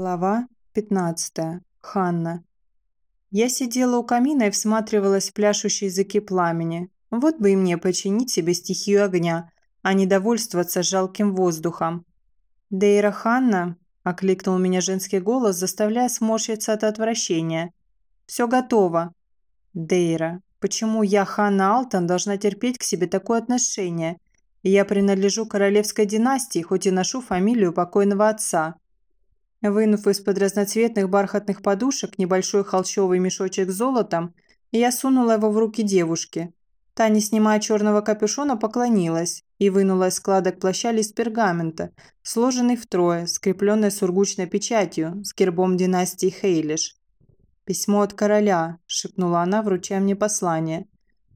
Глава 15. Ханна. Я сидела у камина и всматривалась в пляшущие языки пламени. Вот бы и мне починить себе стихию огня, а не довольствоваться жалким воздухом. «Дейра Ханна», – окликнул меня женский голос, заставляя сморщиться от отвращения. «Все готово». «Дейра, почему я, Ханна Алтон, должна терпеть к себе такое отношение? Я принадлежу королевской династии, хоть и ношу фамилию покойного отца». Вынув из-под разноцветных бархатных подушек небольшой холщовый мешочек с золотом, я сунула его в руки девушки. Та, не снимая черного капюшона, поклонилась и вынула из складок плаща лист пергамента, сложенный втрое, скрепленный сургучной печатью с гербом династии Хейлиш. «Письмо от короля», – шепнула она, вручая мне послание.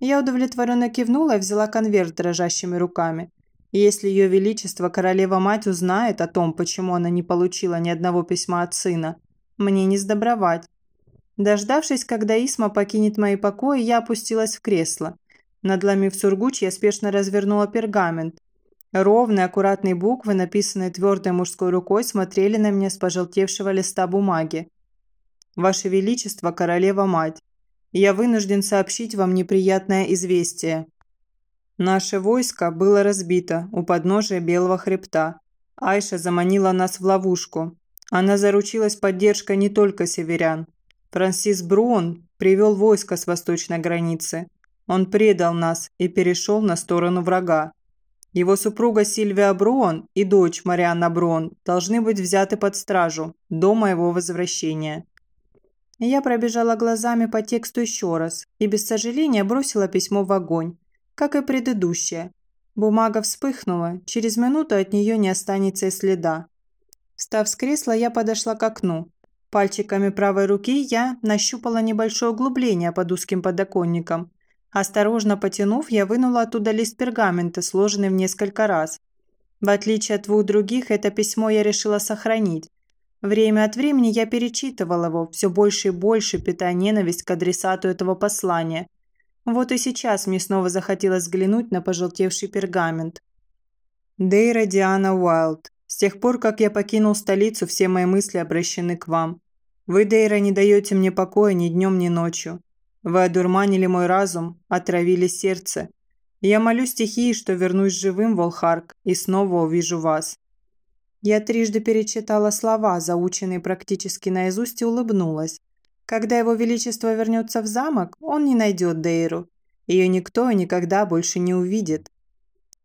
Я удовлетворенно кивнула и взяла конверт дрожащими руками. Если Ее Величество Королева-Мать узнает о том, почему она не получила ни одного письма от сына, мне не сдобровать. Дождавшись, когда Исма покинет мои покои, я опустилась в кресло. Надломив сургуч, я спешно развернула пергамент. Ровные, аккуратные буквы, написанные твердой мужской рукой, смотрели на меня с пожелтевшего листа бумаги. «Ваше Величество, Королева-Мать, я вынужден сообщить вам неприятное известие. Наше войско было разбито у подножия Белого хребта. Айша заманила нас в ловушку. Она заручилась поддержкой не только северян. Франсис Бруон привел войско с восточной границы. Он предал нас и перешел на сторону врага. Его супруга Сильвия Бруон и дочь Марианна Бруон должны быть взяты под стражу до моего возвращения. Я пробежала глазами по тексту еще раз и без сожаления бросила письмо в огонь как и предыдущая. Бумага вспыхнула, через минуту от нее не останется и следа. Встав с кресла, я подошла к окну. Пальчиками правой руки я нащупала небольшое углубление под узким подоконником. Осторожно потянув, я вынула оттуда лист пергамента, сложенный в несколько раз. В отличие от двух других, это письмо я решила сохранить. Время от времени я перечитывала его, все больше и больше питая ненависть к адресату этого послания, вот и сейчас мне снова захотелось взглянуть на пожелтевший пергамент. Дейра Диана Уайлд. С тех пор, как я покинул столицу, все мои мысли обращены к вам. Вы, Дейра, не даете мне покоя ни днем, ни ночью. Вы одурманили мой разум, отравили сердце. Я молю стихии, что вернусь живым в Олхарк и снова увижу вас. Я трижды перечитала слова, заученные практически наизусть, и улыбнулась. Когда его величество вернется в замок, он не найдет Дейру. Ее никто и никогда больше не увидит.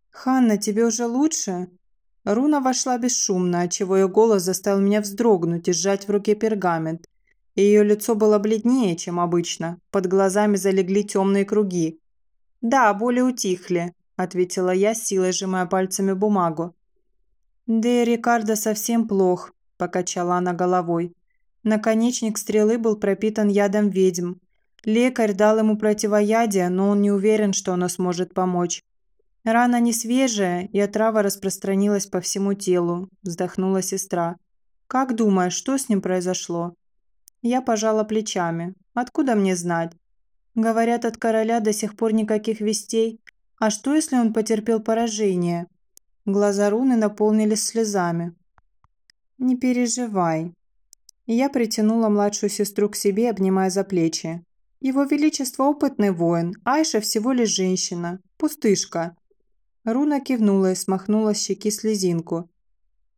«Ханна, тебе уже лучше?» Руна вошла бесшумно, отчего ее голос заставил меня вздрогнуть и сжать в руке пергамент. Ее лицо было бледнее, чем обычно. Под глазами залегли темные круги. «Да, боли утихли», – ответила я, силой сжимая пальцами бумагу. «Да и Рикардо совсем плох», – покачала она головой. Наконечник стрелы был пропитан ядом ведьм. Лекарь дал ему противоядие, но он не уверен, что оно сможет помочь. Рана не свежая, и отрава распространилась по всему телу, вздохнула сестра. Как думаешь, что с ним произошло? Я пожала плечами. Откуда мне знать? Говорят, от короля до сих пор никаких вестей. А что, если он потерпел поражение? Глаза руны наполнились слезами. Не переживай, я притянула младшую сестру к себе, обнимая за плечи. Его Величество опытный воин, Айша всего лишь женщина, пустышка. Руна кивнула и смахнула с щеки слезинку.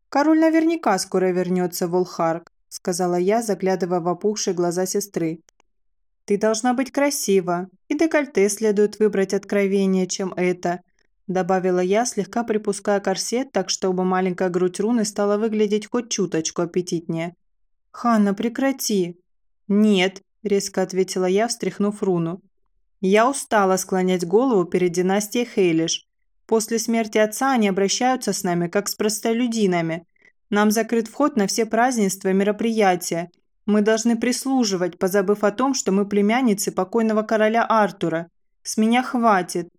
«Король наверняка скоро вернется в Олхарк», сказала я, заглядывая в опухшие глаза сестры. «Ты должна быть красива, и декольте следует выбрать откровение, чем это», добавила я, слегка припуская корсет, так чтобы маленькая грудь руны стала выглядеть хоть чуточку аппетитнее. «Ханна, прекрати!» «Нет», – резко ответила я, встряхнув руну. «Я устала склонять голову перед династией Хейлиш. После смерти отца они обращаются с нами, как с простолюдинами. Нам закрыт вход на все празднества и мероприятия. Мы должны прислуживать, позабыв о том, что мы племянницы покойного короля Артура. С меня хватит».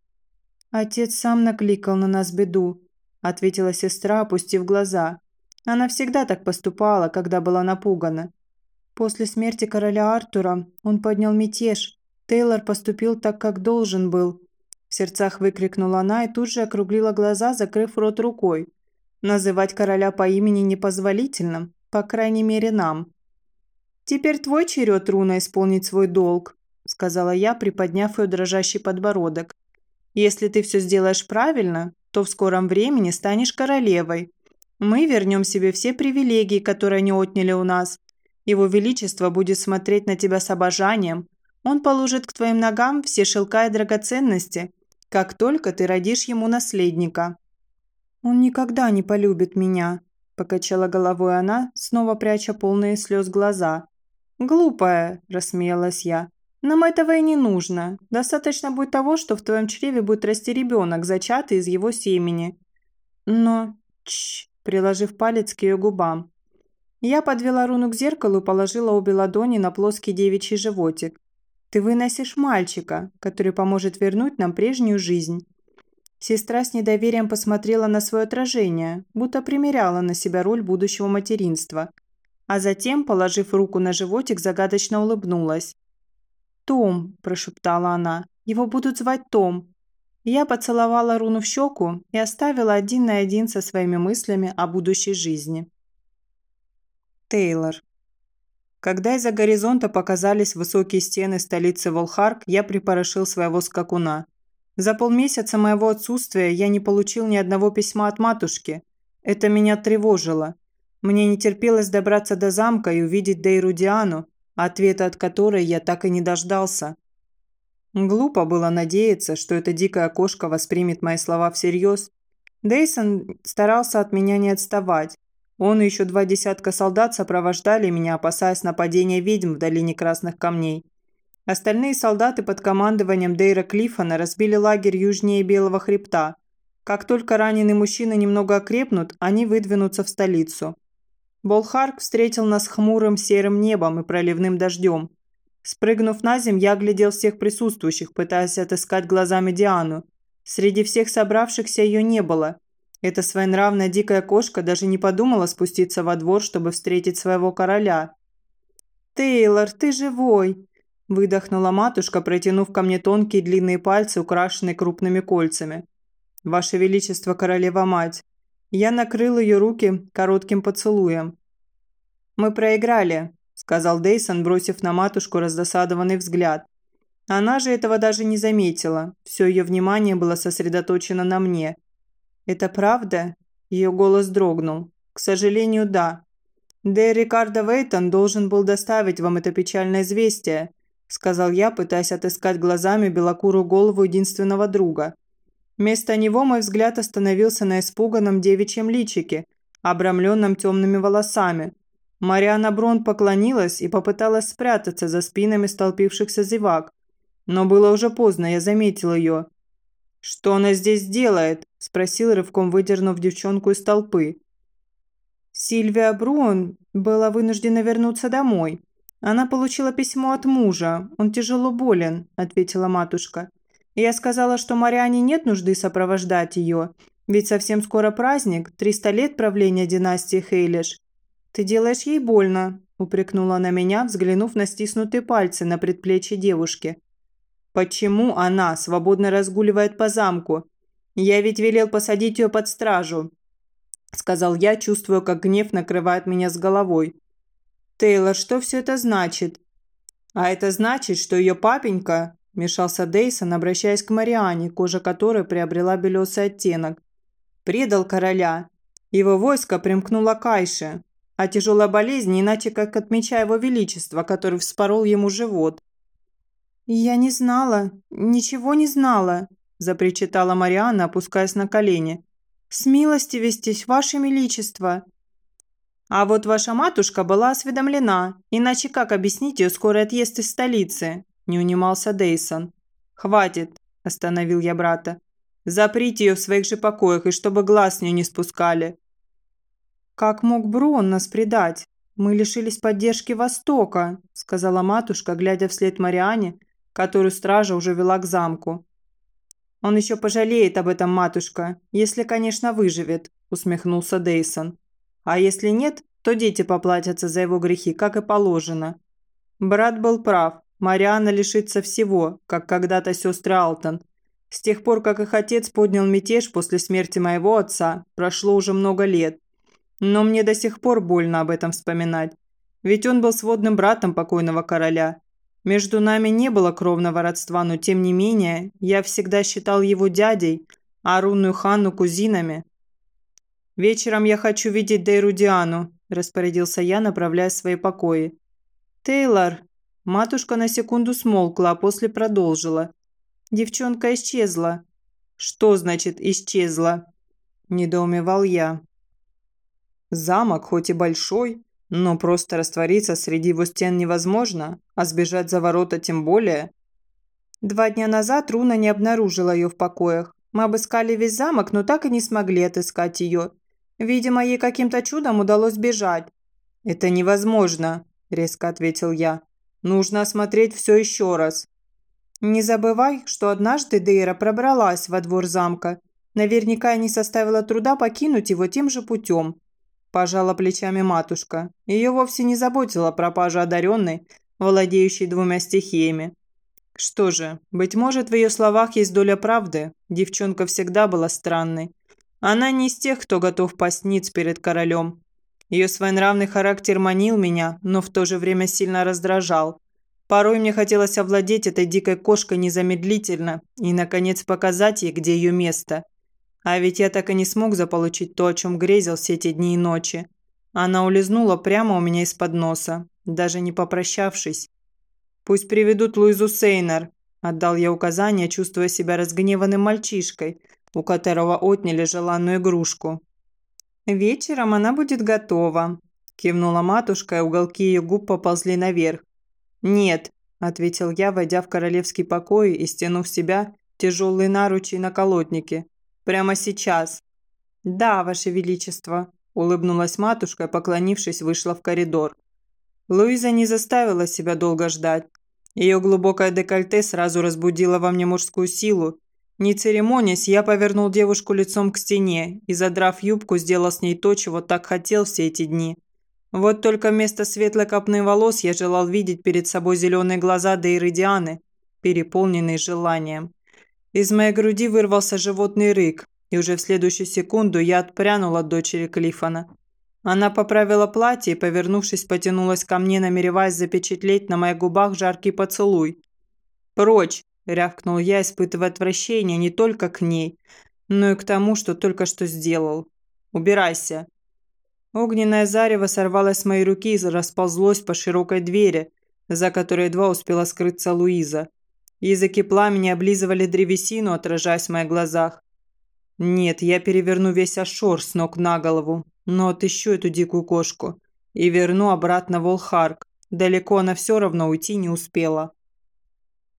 «Отец сам накликал на нас беду», – ответила сестра, опустив глаза. Она всегда так поступала, когда была напугана. После смерти короля Артура он поднял мятеж. Тейлор поступил так, как должен был. В сердцах выкрикнула она и тут же округлила глаза, закрыв рот рукой. Называть короля по имени непозволительно. По крайней мере, нам. «Теперь твой черед, Руна, исполнить свой долг», – сказала я, приподняв ее дрожащий подбородок. «Если ты все сделаешь правильно, то в скором времени станешь королевой. Мы вернем себе все привилегии, которые они отняли у нас. Его Величество будет смотреть на тебя с обожанием. Он положит к твоим ногам все шелка и драгоценности, как только ты родишь ему наследника». «Он никогда не полюбит меня», – покачала головой она, снова пряча полные слез глаза. «Глупая», – рассмеялась я. «Нам этого и не нужно. Достаточно будет того, что в твоем чреве будет расти ребенок, зачатый из его семени». «Но...» – чш, приложив палец к ее губам. Я подвела руну к зеркалу и положила обе ладони на плоский девичий животик. «Ты выносишь мальчика, который поможет вернуть нам прежнюю жизнь». Сестра с недоверием посмотрела на свое отражение, будто примеряла на себя роль будущего материнства – а затем, положив руку на животик, загадочно улыбнулась. «Том», – прошептала она, – «его будут звать Том». Я поцеловала руну в щеку и оставила один на один со своими мыслями о будущей жизни. Тейлор. Когда из-за горизонта показались высокие стены столицы Волхарк, я припорошил своего скакуна. За полмесяца моего отсутствия я не получил ни одного письма от матушки. Это меня тревожило. Мне не терпелось добраться до замка и увидеть Дейру Диану, ответа от которой я так и не дождался. Глупо было надеяться, что эта дикая кошка воспримет мои слова всерьез. Дейсон старался от меня не отставать. Он и еще два десятка солдат сопровождали меня, опасаясь нападения ведьм в долине Красных Камней. Остальные солдаты под командованием Дейра Клиффона разбили лагерь южнее Белого Хребта. Как только раненые мужчины немного окрепнут, они выдвинутся в столицу. Болхарк встретил нас хмурым серым небом и проливным дождем. Спрыгнув на землю, я глядел всех присутствующих, пытаясь отыскать глазами Диану. Среди всех собравшихся ее не было. Эта своенравная дикая кошка даже не подумала спуститься во двор, чтобы встретить своего короля. «Тейлор, ты живой!» – выдохнула матушка, протянув ко мне тонкие длинные пальцы, украшенные крупными кольцами. «Ваше Величество, королева-мать, я накрыл ее руки коротким поцелуем. «Мы проиграли», – сказал Дейсон, бросив на матушку раздосадованный взгляд. Она же этого даже не заметила. Все ее внимание было сосредоточено на мне. «Это правда?» Ее голос дрогнул. «К сожалению, да. Де Рикардо Вейтон должен был доставить вам это печальное известие», сказал я, пытаясь отыскать глазами белокурую голову единственного друга. Вместо него мой взгляд остановился на испуганном девичьем личике, обрамленном темными волосами. Мариана Брон поклонилась и попыталась спрятаться за спинами столпившихся зевак. Но было уже поздно, я заметил ее. «Что она здесь делает?» – спросил, рывком выдернув девчонку из толпы. Сильвия Брун была вынуждена вернуться домой. Она получила письмо от мужа. Он тяжело болен, ответила матушка. Я сказала, что Мариане нет нужды сопровождать ее, ведь совсем скоро праздник, 300 лет правления династии Хейлиш. Ты делаешь ей больно, упрекнула она меня, взглянув на стиснутые пальцы на предплечье девушки. Почему она свободно разгуливает по замку? Я ведь велел посадить ее под стражу, сказал я, чувствуя, как гнев накрывает меня с головой. Тейлор, что все это значит? А это значит, что ее папенька Вмешался Дейсон, обращаясь к Мариане, кожа которой приобрела белесый оттенок. «Предал короля. Его войско примкнуло к Айше. А тяжелая болезнь иначе как отмечая его величество, который вспорол ему живот». «Я не знала, ничего не знала», – запричитала Марианна, опускаясь на колени. «С милости вестись, ваше величество». «А вот ваша матушка была осведомлена, иначе как объяснить ее скорый отъезд из столицы?» Не унимался Дейсон. «Хватит!» – остановил я брата. «Заприте ее в своих же покоях, и чтобы глаз с нее не спускали». «Как мог Брон нас предать? Мы лишились поддержки Востока», – сказала матушка, глядя вслед Мариане, которую стража уже вела к замку. «Он еще пожалеет об этом, матушка, если, конечно, выживет», – усмехнулся Дейсон. «А если нет, то дети поплатятся за его грехи, как и положено». Брат был прав. Мариана лишится всего, как когда-то сестры Алтон. С тех пор, как их отец поднял мятеж после смерти моего отца, прошло уже много лет. Но мне до сих пор больно об этом вспоминать. Ведь он был сводным братом покойного короля. Между нами не было кровного родства, но тем не менее, я всегда считал его дядей, а рунную Ханну кузинами. «Вечером я хочу видеть Дейру Диану», – распорядился я, направляя свои покои. «Тейлор!» Матушка на секунду смолкла, а после продолжила. «Девчонка исчезла». «Что значит «исчезла»?» – недоумевал я. «Замок хоть и большой, но просто раствориться среди его стен невозможно, а сбежать за ворота тем более. Два дня назад Руна не обнаружила ее в покоях. Мы обыскали весь замок, но так и не смогли отыскать ее. Видимо, ей каким-то чудом удалось бежать. «Это невозможно», – резко ответил я. «Нужно осмотреть все еще раз». «Не забывай, что однажды Дейра пробралась во двор замка. Наверняка не составило труда покинуть его тем же путем. Пожала плечами матушка. Ее вовсе не заботила пропажа одаренной, владеющей двумя стихиями. Что же, быть может, в ее словах есть доля правды. Девчонка всегда была странной. Она не из тех, кто готов постниц перед королем. Ее своенравный характер манил меня, но в то же время сильно раздражал. Порой мне хотелось овладеть этой дикой кошкой незамедлительно и, наконец, показать ей, где ее место. А ведь я так и не смог заполучить то, о чем грезил все эти дни и ночи. Она улизнула прямо у меня из-под носа, даже не попрощавшись. «Пусть приведут Луизу Сейнер», – отдал я указание, чувствуя себя разгневанным мальчишкой, у которого отняли желанную игрушку. «Вечером она будет готова», – кивнула матушка, и уголки ее губ поползли наверх. «Нет», – ответил я, войдя в королевский покой и стянув себя тяжелые наручи на колоднике. Прямо сейчас». «Да, Ваше Величество», – улыбнулась матушка поклонившись, вышла в коридор. Луиза не заставила себя долго ждать. Ее глубокое декольте сразу разбудило во мне мужскую силу. Не церемонясь, я повернул девушку лицом к стене и, задрав юбку, сделал с ней то, чего так хотел все эти дни. Вот только вместо светлой копны волос я желал видеть перед собой зеленые глаза Дейры Дианы, переполненные желанием. Из моей груди вырвался животный рык, и уже в следующую секунду я отпрянул от дочери Клиффона. Она поправила платье и, повернувшись, потянулась ко мне, намереваясь запечатлеть на моих губах жаркий поцелуй. «Прочь!» – рявкнул я, испытывая отвращение не только к ней, но и к тому, что только что сделал. «Убирайся!» Огненное зарево сорвалось с моей руки и расползлось по широкой двери, за которой едва успела скрыться Луиза. Языки пламени облизывали древесину, отражаясь в моих глазах. Нет, я переверну весь Ашор с ног на голову, но отыщу эту дикую кошку и верну обратно в Олхарк. Далеко она все равно уйти не успела.